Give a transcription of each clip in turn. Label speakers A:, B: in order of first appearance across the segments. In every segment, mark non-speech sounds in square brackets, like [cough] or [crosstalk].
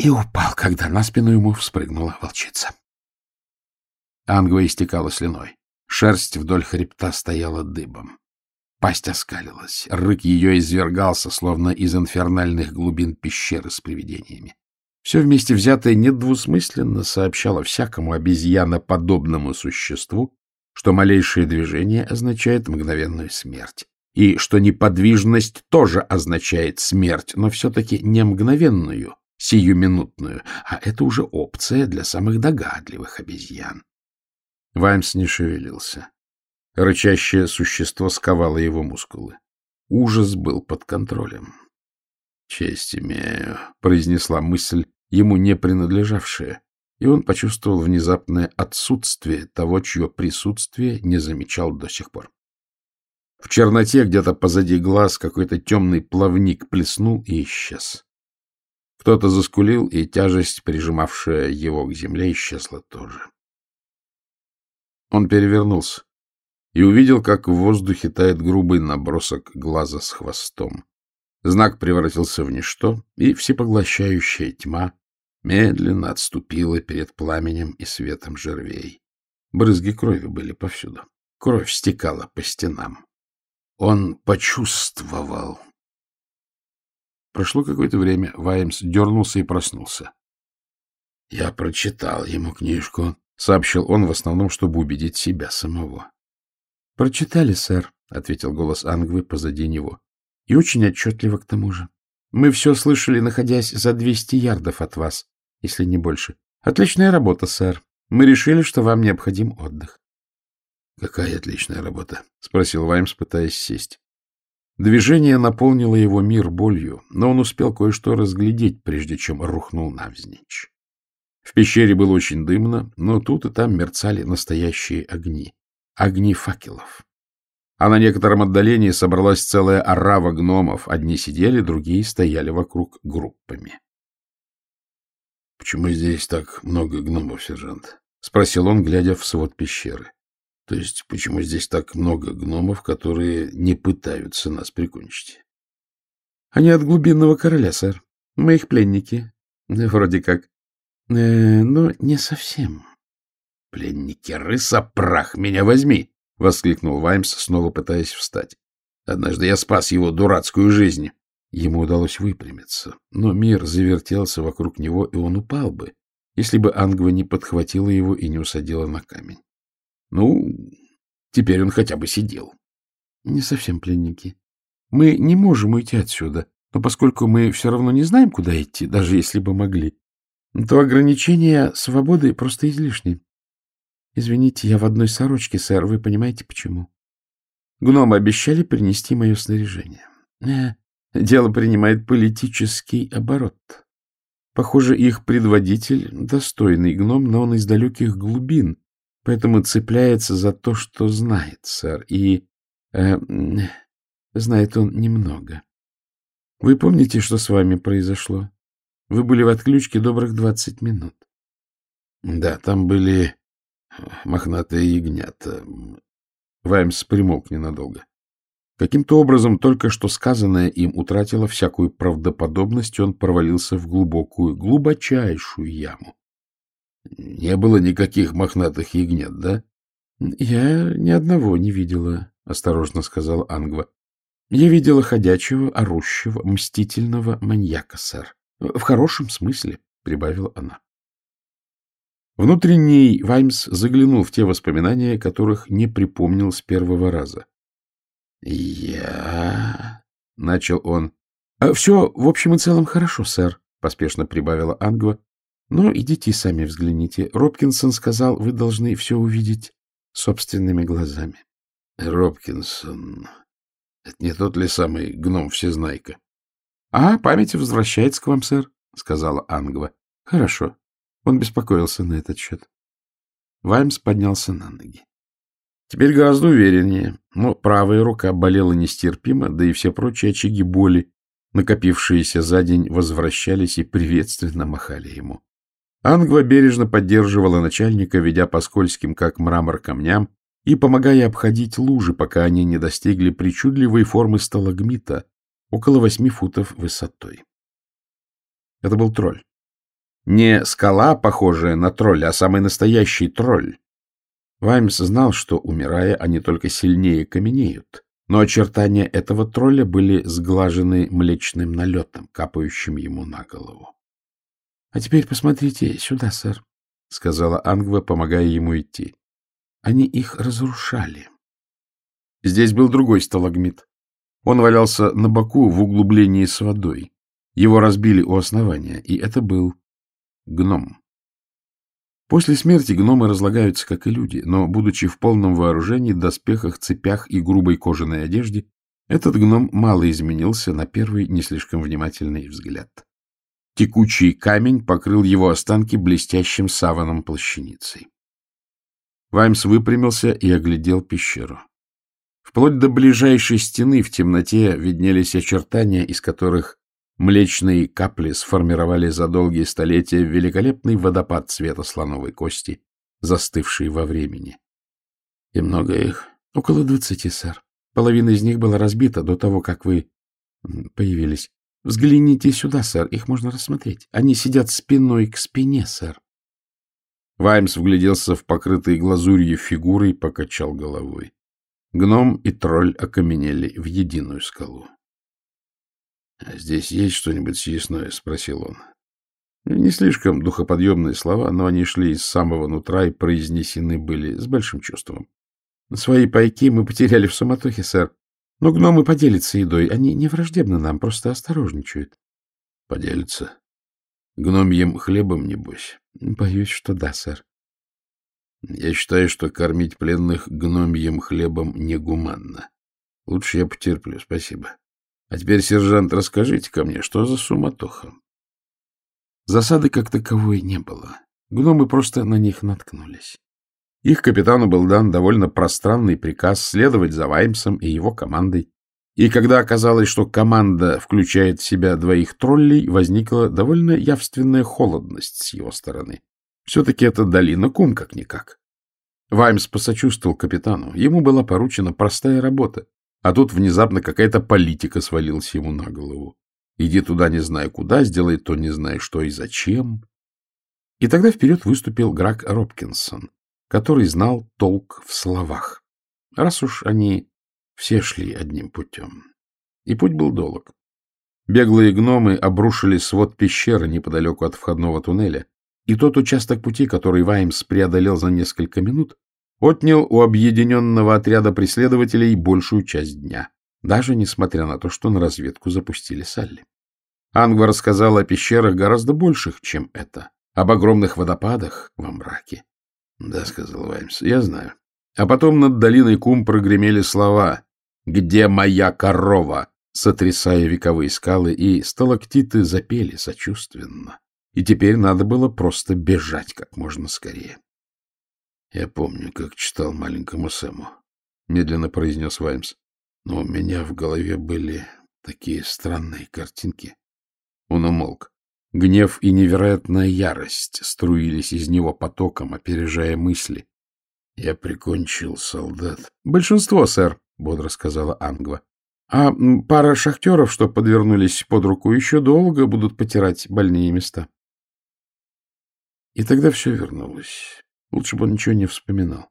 A: и упал, когда на спину ему вспрыгнула волчица. Ангва истекала слюной. Шерсть вдоль хребта стояла дыбом. Пасть оскалилась. Рык ее извергался, словно из инфернальных глубин пещеры с привидениями. Все вместе взятое недвусмысленно сообщало всякому обезьяноподобному существу, что малейшее движение означает мгновенную смерть, и что неподвижность тоже означает смерть, но все-таки не мгновенную, сиюминутную, а это уже опция для самых догадливых обезьян. Ваймс не шевелился. Рычащее существо сковало его мускулы. Ужас был под контролем. — Честь имею, — произнесла мысль, ему не принадлежавшая, и он почувствовал внезапное отсутствие того, чье присутствие не замечал до сих пор. В черноте где-то позади глаз какой-то темный плавник плеснул и исчез. Кто-то заскулил, и тяжесть, прижимавшая его к земле, исчезла тоже. Он перевернулся и увидел, как в воздухе тает грубый набросок глаза с хвостом. Знак превратился в ничто, и всепоглощающая тьма медленно отступила перед пламенем и светом жервей. Брызги крови были повсюду. Кровь стекала по стенам. Он почувствовал. Прошло какое-то время, Ваймс дернулся и проснулся. — Я прочитал ему книжку, — сообщил он в основном, чтобы убедить себя самого. — Прочитали, сэр, — ответил голос Ангвы позади него. — И очень отчетливо к тому же. Мы все слышали, находясь за двести ярдов от вас, если не больше. Отличная работа, сэр. Мы решили, что вам необходим отдых. — Какая отличная работа? — спросил Ваймс, пытаясь сесть. Движение наполнило его мир болью, но он успел кое-что разглядеть, прежде чем рухнул навзничь. В пещере было очень дымно, но тут и там мерцали настоящие огни. Огни факелов. А на некотором отдалении собралась целая орава гномов. Одни сидели, другие стояли вокруг группами. — Почему здесь так много гномов, сержант? — спросил он, глядя в свод пещеры. — То есть, почему здесь так много гномов, которые не пытаются нас прикончить? — Они от глубинного короля, сэр. Мы их пленники. Вроде как. Э, но не совсем. — Пленники рыса, прах меня возьми! — воскликнул Ваймс, снова пытаясь встать. Однажды я спас его дурацкую жизнь. Ему удалось выпрямиться, но мир завертелся вокруг него, и он упал бы, если бы Ангва не подхватила его и не усадила на камень. Ну, теперь он хотя бы сидел. — Не совсем пленники. Мы не можем уйти отсюда, но поскольку мы все равно не знаем, куда идти, даже если бы могли, то ограничения свободы просто излишни. Извините, я в одной сорочке, сэр, вы понимаете, почему? Гномы обещали принести мое снаряжение. Э, дело принимает политический оборот. Похоже, их предводитель — достойный гном, но он из далеких глубин, поэтому цепляется за то, что знает, сэр, и э, знает он немного. Вы помните, что с вами произошло? Вы были в отключке добрых двадцать минут. Да, там были мохнатые ягнята. Ваймс примолк ненадолго. Каким-то образом только что сказанное им утратило всякую правдоподобность, и он провалился в глубокую, глубочайшую яму. Не было никаких мохнатых ягнят, да? — Я ни одного не видела, — осторожно сказал Ангва. — Я видела ходячего, орущего, мстительного маньяка, сэр. В хорошем смысле, — прибавила она. Внутренний Ваймс заглянул в те воспоминания, которых не припомнил с первого раза. — Я... — начал он. — Все, в общем и целом, хорошо, сэр, — поспешно прибавила Ангва. — Но идите сами взгляните. Робкинсон сказал, вы должны все увидеть собственными глазами. — Робкинсон... Это не тот ли самый гном-всезнайка? — А, память возвращается к вам, сэр, — сказала Ангва. — Хорошо. Он беспокоился на этот счет. Ваймс поднялся на ноги. Теперь гораздо увереннее, но правая рука болела нестерпимо, да и все прочие очаги боли, накопившиеся за день, возвращались и приветственно махали ему. Ангва бережно поддерживала начальника, ведя по скользким, как мрамор, камням и помогая обходить лужи, пока они не достигли причудливой формы сталагмита, около восьми футов высотой. Это был тролль. Не скала, похожая на тролля, а самый настоящий тролль. Ваймс знал, что, умирая, они только сильнее каменеют, но очертания этого тролля были сглажены млечным налетом, капающим ему на голову. — А теперь посмотрите сюда, сэр, — сказала Ангва, помогая ему идти. Они их разрушали. Здесь был другой сталагмит. Он валялся на боку в углублении с водой. Его разбили у основания, и это был гном. После смерти гномы разлагаются, как и люди, но, будучи в полном вооружении, доспехах, цепях и грубой кожаной одежде, этот гном мало изменился на первый не слишком внимательный взгляд. Текучий камень покрыл его останки блестящим саваном плащаницей. Ваймс выпрямился и оглядел пещеру. Вплоть до ближайшей стены в темноте виднелись очертания, из которых Млечные капли сформировали за долгие столетия великолепный водопад цвета слоновой кости, застывший во времени. — И много их? — Около двадцати, сэр. Половина из них была разбита до того, как вы появились. Взгляните сюда, сэр, их можно рассмотреть. Они сидят спиной к спине, сэр. Ваймс вгляделся в покрытые глазурью фигуры и покачал головой. Гном и тролль окаменели в единую скалу. — Здесь есть что-нибудь съестное? — спросил он. Не слишком духоподъемные слова, но они шли из самого нутра и произнесены были с большим чувством. — Свои пайки мы потеряли в суматохе, сэр. Но гномы поделятся едой. Они не враждебны нам, просто осторожничают. — Поделятся? Гномьем хлебом, небось? — Боюсь, что да, сэр. — Я считаю, что кормить пленных гномьем хлебом негуманно. Лучше я потерплю, спасибо. А теперь, сержант, расскажите ко мне, что за суматоха? Засады как таковой не было. Гномы просто на них наткнулись. Их капитану был дан довольно пространный приказ следовать за Ваймсом и его командой. И когда оказалось, что команда включает в себя двоих троллей, возникла довольно явственная холодность с его стороны. Все-таки это долина кум как-никак. Ваймс посочувствовал капитану. Ему была поручена простая работа а тут внезапно какая-то политика свалилась ему на голову. Иди туда не зная куда, сделай то не зная что и зачем. И тогда вперед выступил Грак Робкинсон, который знал толк в словах. Раз уж они все шли одним путем. И путь был долг. Беглые гномы обрушили свод пещеры неподалеку от входного туннеля, и тот участок пути, который Ваймс преодолел за несколько минут, отнял у объединенного отряда преследователей большую часть дня, даже несмотря на то, что на разведку запустили Салли. Ангва рассказал о пещерах гораздо больших, чем это, об огромных водопадах во мраке. — Да, — сказал Ваймс, — я знаю. А потом над долиной Кум прогремели слова «Где моя корова?», сотрясая вековые скалы, и сталактиты запели сочувственно. И теперь надо было просто бежать как можно скорее. Я помню, как читал маленькому Сэму, — медленно произнес Ваймс. Но у меня в голове были такие странные картинки. Он умолк. Гнев и невероятная ярость струились из него потоком, опережая мысли. Я прикончил солдат. — Большинство, сэр, — бодро сказала Ангва. — А пара шахтеров, что подвернулись под руку, еще долго будут потирать больные места. И тогда все вернулось. Лучше бы он ничего не вспоминал.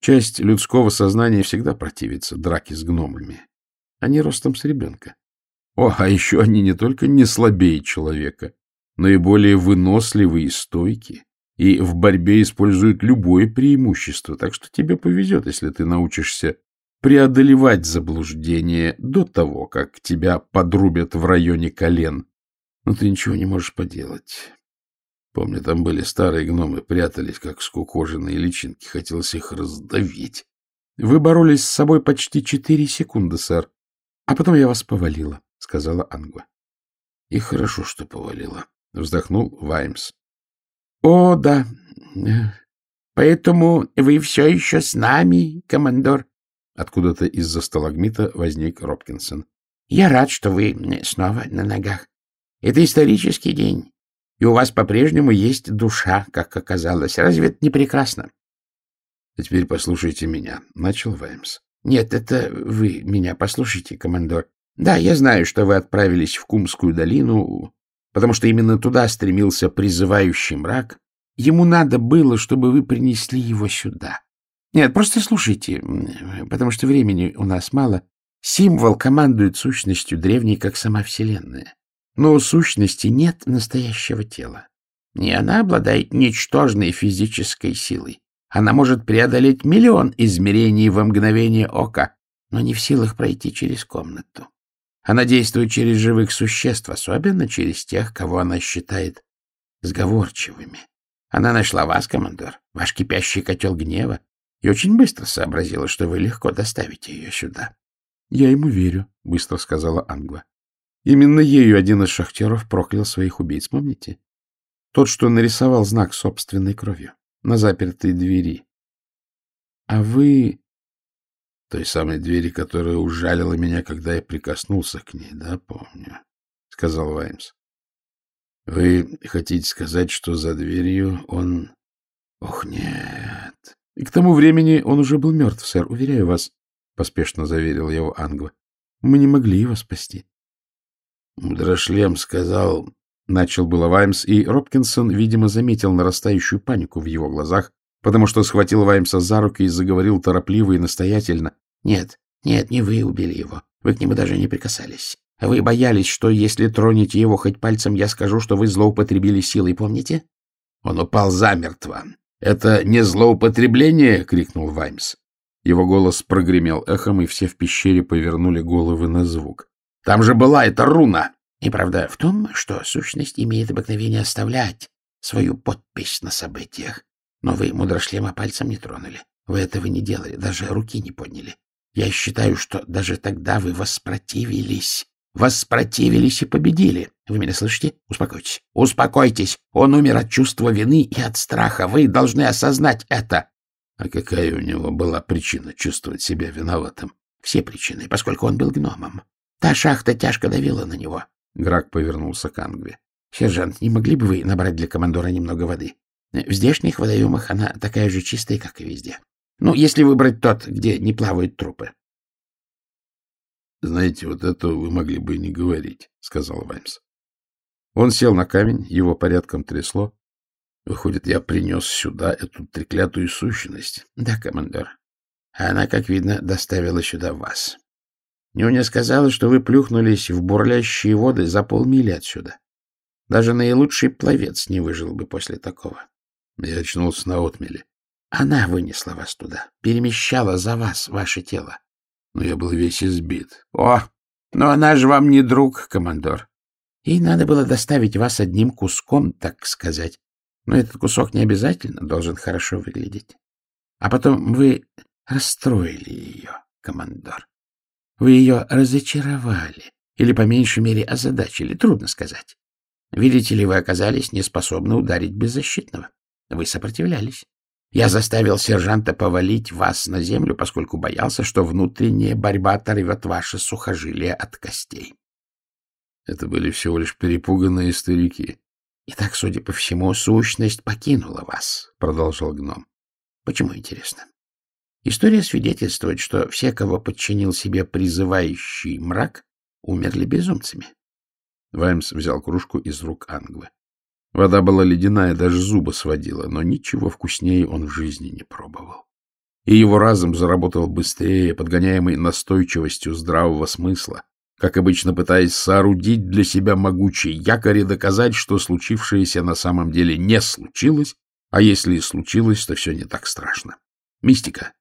A: Часть людского сознания всегда противится драке с гномами. Они ростом с ребенка. О, а еще они не только не слабее человека, но и более выносливые и стойкие, и в борьбе используют любое преимущество, так что тебе повезет, если ты научишься преодолевать заблуждение до того, как тебя подрубят в районе колен. Но ты ничего не можешь поделать. Помню, там были старые гномы, прятались, как скукоженные личинки. Хотелось их раздавить. Вы боролись с собой почти четыре секунды, сэр. А потом я вас повалила, — сказала Ангва. И хорошо, что повалила, — вздохнул Ваймс. О, да. Поэтому вы все еще с нами, командор. Откуда-то из-за сталагмита возник Робкинсон. Я рад, что вы снова на ногах. Это исторический день и у вас по-прежнему есть душа, как оказалось. Разве это не прекрасно? — А теперь послушайте меня, — начал Ваймс. — Нет, это вы меня послушайте, командор. Да, я знаю, что вы отправились в Кумскую долину, потому что именно туда стремился призывающий мрак, ему надо было, чтобы вы принесли его сюда. Нет, просто слушайте, потому что времени у нас мало. Символ командует сущностью древней, как сама Вселенная. Но у сущности нет настоящего тела. И она обладает ничтожной физической силой. Она может преодолеть миллион измерений во мгновение ока, но не в силах пройти через комнату. Она действует через живых существ, особенно через тех, кого она считает сговорчивыми. Она нашла вас, командор, ваш кипящий котел гнева, и очень быстро сообразила, что вы легко доставите ее сюда. — Я ему верю, — быстро сказала Англа. Именно ею один из шахтеров проклял своих убийц, помните? Тот, что нарисовал знак собственной кровью на запертой двери. А вы... Той самой двери, которая ужалила меня, когда я прикоснулся к ней, да, помню, — сказал Ваймс. Вы хотите сказать, что за дверью он... Ох, нет. И к тому времени он уже был мертв, сэр, уверяю вас, — поспешно заверил его Ангва. Мы не могли его спасти. Мудрошлем сказал, начал было Ваймс, и Робкинсон, видимо, заметил нарастающую панику в его глазах, потому что схватил Ваймса за руки и заговорил торопливо и настоятельно. — Нет, нет, не вы убили его. Вы к нему даже не прикасались. Вы боялись, что если тронете его хоть пальцем, я скажу, что вы злоупотребили силой, помните? Он упал замертво. — Это не злоупотребление? — крикнул Ваймс. Его голос прогремел эхом, и все в пещере повернули головы на звук. — Там же была эта руна! И правда в том, что сущность имеет обыкновение оставлять свою подпись на событиях. Но вы мудрошлема пальцем не тронули. Вы этого не делали, даже руки не подняли. Я считаю, что даже тогда вы воспротивились. Воспротивились и победили. Вы меня слышите? Успокойтесь. Успокойтесь. Он умер от чувства вины и от страха. Вы должны осознать это. А какая у него была причина чувствовать себя виноватым? Все причины, поскольку он был гномом. Та шахта тяжко давила на него. Грак повернулся к Ангве. — Сержант, не могли бы вы набрать для командора немного воды? В здешних водоемах она такая же чистая, как и везде. Ну, если выбрать тот, где не плавают трупы. — Знаете, вот это вы могли бы и не говорить, — сказал Ваймс. Он сел на камень, его порядком трясло. Выходит, я принес сюда эту треклятую сущность. — Да, командор. Она, как видно, доставила сюда вас. Нюня сказала, что вы плюхнулись в бурлящие воды за полмили отсюда. Даже наилучший пловец не выжил бы после такого. Я очнулся на отмеле. Она вынесла вас туда, перемещала за вас ваше тело. Но я был весь избит. О, но она же вам не друг, командор. Ей надо было доставить вас одним куском, так сказать. Но этот кусок не обязательно должен хорошо выглядеть. А потом вы расстроили ее, командор. Вы ее разочаровали или, по меньшей мере, озадачили, трудно сказать. Видите ли, вы оказались неспособны ударить беззащитного. Вы сопротивлялись. Я заставил сержанта повалить вас на землю, поскольку боялся, что внутренняя борьба оторвет ваше сухожилие от костей. Это были всего лишь перепуганные старики. И так, судя по всему, сущность покинула вас, — продолжал гном. Почему, интересно? История свидетельствует, что все, кого подчинил себе призывающий мрак, умерли безумцами. Ваймс взял кружку из рук Англы. Вода была ледяная, даже зубы сводила, но ничего вкуснее он в жизни не пробовал. И его разум заработал быстрее, подгоняемый настойчивостью здравого смысла, как обычно пытаясь соорудить для себя могучий якорь и доказать, что случившееся на самом деле не случилось, а если и случилось, то все не так страшно. Мистика,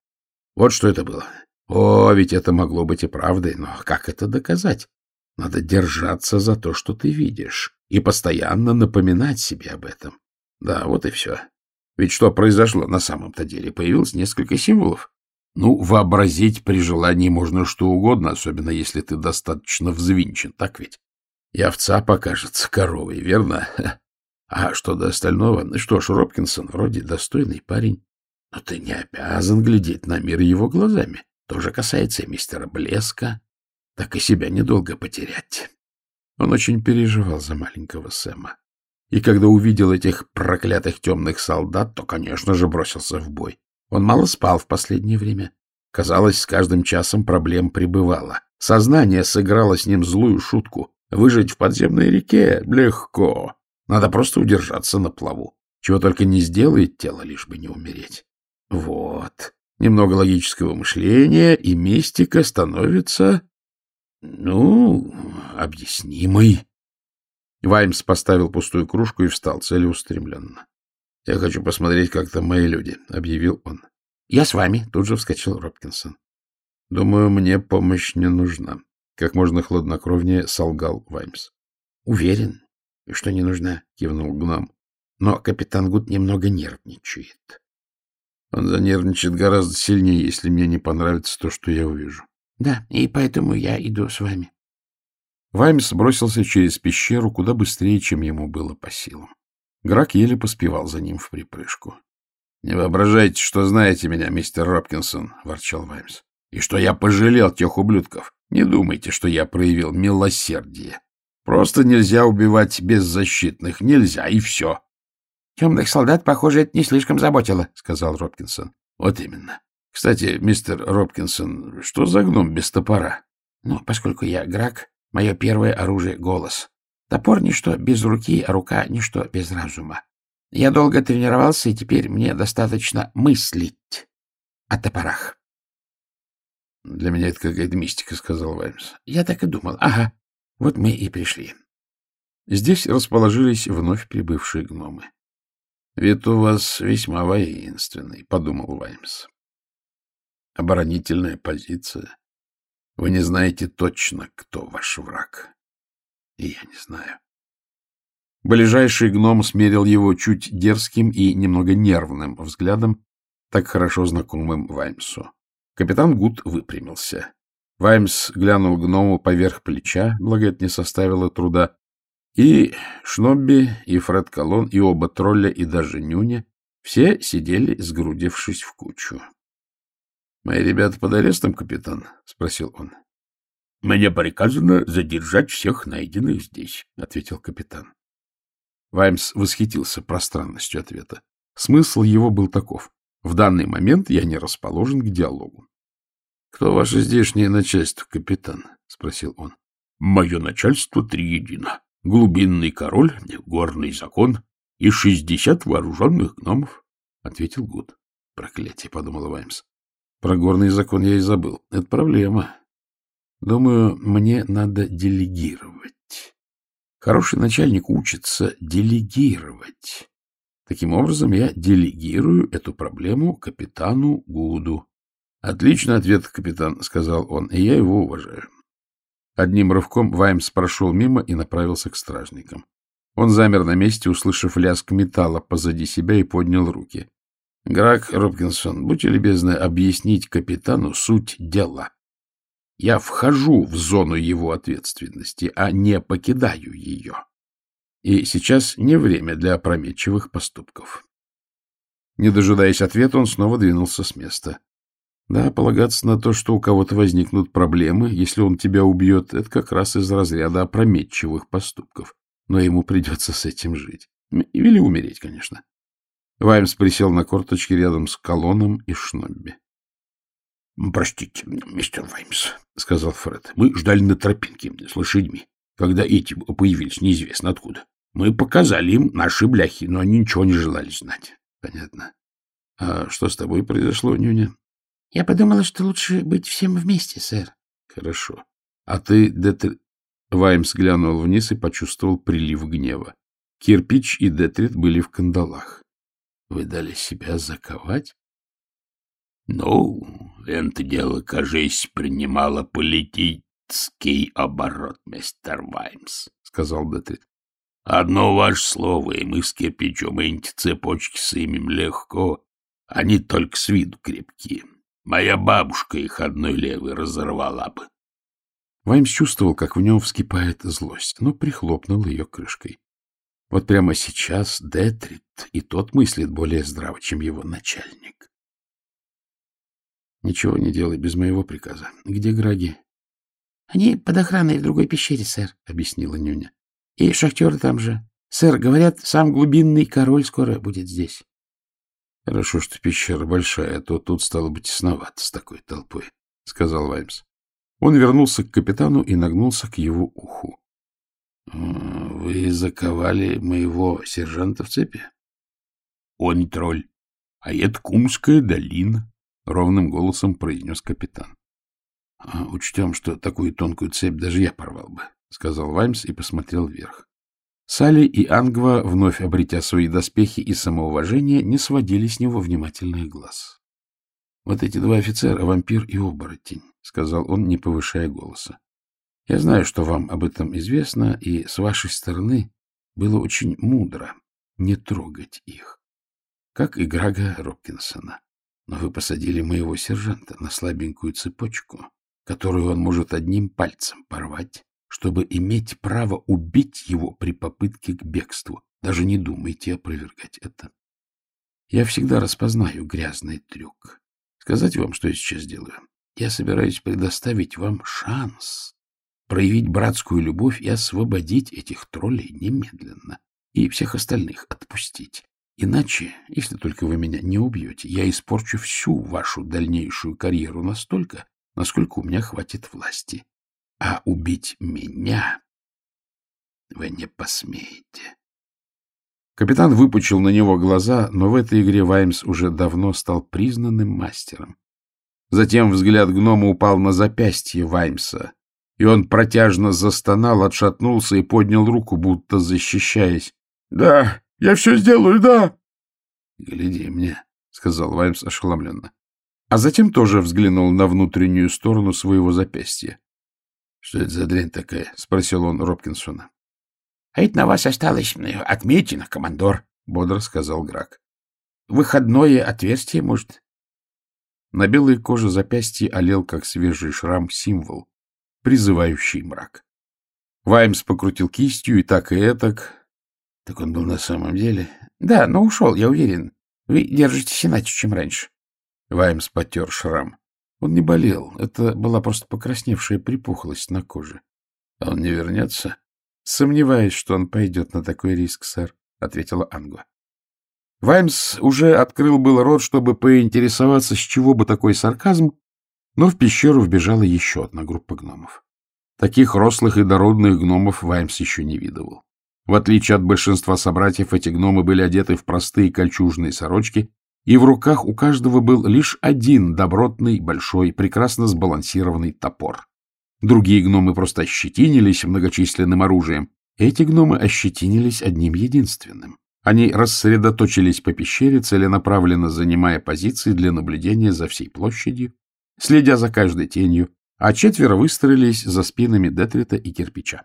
A: вот что это было. О, ведь это могло быть и правдой, но как это доказать? Надо держаться за то, что ты видишь, и постоянно напоминать себе об этом. Да, вот и все. Ведь что произошло на самом-то деле? Появилось несколько символов. Ну, вообразить при желании можно что угодно, особенно если ты достаточно взвинчен, так ведь? И овца покажется коровой, верно? [laughs] А что до остального? Ну что ж, Робкинсон вроде достойный парень. Но ты не обязан глядеть на мир его глазами. То же касается и мистера Блеска. Так и себя недолго потерять. Он очень переживал за маленького Сэма. И когда увидел этих проклятых темных солдат, то, конечно же, бросился в бой. Он мало спал в последнее время. Казалось, с каждым часом проблем прибывало. Сознание сыграло с ним злую шутку. Выжить в подземной реке легко. Надо просто удержаться на плаву. Чего только не сделает тело, лишь бы не умереть. Вот. Немного логического мышления, и мистика становится, ну, объяснимой. Ваймс поставил пустую кружку и встал целеустремленно. — Я хочу посмотреть, как там мои люди, — объявил он. — Я с вами, — тут же вскочил Робкинсон. — Думаю, мне помощь не нужна. Как можно хладнокровнее солгал Ваймс. — Уверен, что не нужна, — кивнул гном. — Но капитан Гуд немного нервничает. Он занервничает гораздо сильнее, если мне не понравится то, что я увижу. — Да, и поэтому я иду с вами. Ваймс бросился через пещеру куда быстрее, чем ему было по силам. Грак еле поспевал за ним в припрыжку. — Не воображайте, что знаете меня, мистер Робкинсон, — ворчал Ваймс, — и что я пожалел тех ублюдков. Не думайте, что я проявил милосердие. Просто нельзя убивать беззащитных. Нельзя, и все. — Темных солдат, похоже, это не слишком заботило, — сказал Робкинсон. — Вот именно. Кстати, мистер Робкинсон, что за гном без топора? — Ну, поскольку я грак, мое первое оружие — голос. Топор — ничто без руки, а рука — ничто без разума. Я долго тренировался, и теперь мне достаточно мыслить о топорах. Для меня это какая-то мистика, — сказал Ваймс. — Я так и думал. Ага, вот мы и пришли. Здесь расположились вновь прибывшие гномы. — Вид у вас весьма воинственный, — подумал Ваймс. Оборонительная позиция. Вы не знаете точно, кто ваш враг. И я не знаю. Ближайший гном смерил его чуть дерзким и немного нервным взглядом, так хорошо знакомым Ваймсу. Капитан Гуд выпрямился. Ваймс глянул гному поверх плеча, благо это не составило труда. И Шнобби, и Фред Колон, и оба тролля, и даже Нюня все сидели, сгрудившись в кучу. — Мои ребята под арестом, капитан? — спросил он. — Мне приказано задержать всех найденных здесь, — ответил капитан. Ваймс восхитился пространностью ответа. Смысл его был таков. В данный момент я не расположен к диалогу. — Кто ваше здешнее начальство, капитан? — спросил он. — Мое начальство триедино. Глубинный король, горный закон и шестьдесят вооруженных гномов, — ответил Гуд. — Проклятие, — подумал Ваймс. — Про горный закон я и забыл. Это проблема. Думаю, мне надо делегировать. Хороший начальник учится делегировать. Таким образом, я делегирую эту проблему капитану Гуду. — Отличный ответ, капитан, — сказал он, — и я его уважаю. Одним рывком Ваймс прошел мимо и направился к стражникам. Он замер на месте, услышав лязг металла позади себя, и поднял руки. — Грак Робкинсон, будьте любезны объяснить капитану суть дела. Я вхожу в зону его ответственности, а не покидаю ее. И сейчас не время для опрометчивых поступков. Не дожидаясь ответа, он снова двинулся с места. Да, полагаться на то, что у кого-то возникнут проблемы, если он тебя убьет, это как раз из разряда опрометчивых поступков. Но ему придется с этим жить. Или умереть, конечно. Ваймс присел на корточки рядом с колонном и Шнобби. — Простите, мистер Ваймс, — сказал Фред. — Мы ждали на тропинке с лошадьми, когда эти появились неизвестно откуда. Мы показали им наши бляхи, но они ничего не желали знать. — Понятно. — А что с тобой произошло, Нюня? — Я подумала, что лучше быть всем вместе, сэр. — Хорошо. А ты, Детрит... Ваймс глянул вниз и почувствовал прилив гнева. Кирпич и Детрит были в кандалах. — Вы дали себя заковать? — Ну, это дело, кажись, принимало политический оборот, мистер Ваймс, — сказал Детрит. Одно ваше слово, и мы с кирпичом эти цепочки сымем легко. Они только с виду крепкие. Моя бабушка их одной левой разорвала бы. Ваймс чувствовал, как в нем вскипает злость, но прихлопнул ее крышкой. Вот прямо сейчас Детрит и тот мыслит более здраво, чем его начальник. Ничего не делай без моего приказа. Где Граги? — Они под охраной в другой пещере, сэр, — объяснила Нюня. И шахтеры там же. Сэр, говорят, сам глубинный король скоро будет здесь. Хорошо, что пещера большая, а то тут стало бы тесновато с такой толпой, — сказал Ваймс. Он вернулся к капитану и нагнулся к его уху. — Вы заковали моего сержанта в цепи? — Он тролль, а это Кумская долина, — ровным голосом произнес капитан. — Учтем, что такую тонкую цепь даже я порвал бы, — сказал Ваймс и посмотрел вверх. Салли и Ангва, вновь обретя свои доспехи и самоуважение, не сводили с него внимательных глаз. — Вот эти два офицера, вампир и оборотень, — сказал он, не повышая голоса. — Я знаю, что вам об этом известно, и с вашей стороны было очень мудро не трогать их, как и Грага Робкинсона. Но вы посадили моего сержанта на слабенькую цепочку, которую он может одним пальцем порвать чтобы иметь право убить его при попытке к бегству. Даже не думайте опровергать это. Я всегда распознаю грязный трюк. Сказать вам, что я сейчас делаю? Я собираюсь предоставить вам шанс проявить братскую любовь и освободить этих троллей немедленно и всех остальных отпустить. Иначе, если только вы меня не убьете, я испорчу всю вашу дальнейшую карьеру настолько, насколько у меня хватит власти. А убить меня вы не посмеете. Капитан выпучил на него глаза, но в этой игре Ваймс уже давно стал признанным мастером. Затем взгляд гнома упал на запястье Ваймса, и он протяжно застонал, отшатнулся и поднял руку, будто защищаясь. — Да, я все сделаю, да! — Гляди мне, — сказал Ваймс ошеломленно. А затем тоже взглянул на внутреннюю сторону своего запястья. Что это за дрянь такая? — спросил он Робкинсона. — А это на вас осталось отметина, командор, — бодро сказал Грак. — Выходное отверстие, может? На белой коже запястья олел, как свежий шрам, символ, призывающий мрак. Ваймс покрутил кистью и так, и этак. Так он был на самом деле. — Да, но ушел, я уверен. Вы держитесь иначе, чем раньше. Ваймс потер шрам. Он не болел, это была просто покрасневшая припухлость на коже. — Он не вернется? — Сомневаюсь, что он пойдет на такой риск, сэр, — ответила Ангва. Ваймс уже открыл был рот, чтобы поинтересоваться, с чего бы такой сарказм, но в пещеру вбежала еще одна группа гномов. Таких рослых и дородных гномов Ваймс еще не видывал. В отличие от большинства собратьев, эти гномы были одеты в простые кольчужные сорочки и в руках у каждого был лишь один добротный, большой, прекрасно сбалансированный топор. Другие гномы просто ощетинились многочисленным оружием. Эти гномы ощетинились одним единственным. Они рассредоточились по пещере, целенаправленно занимая позиции для наблюдения за всей площадью, следя за каждой тенью, а четверо выстроились за спинами Детрита и Кирпича.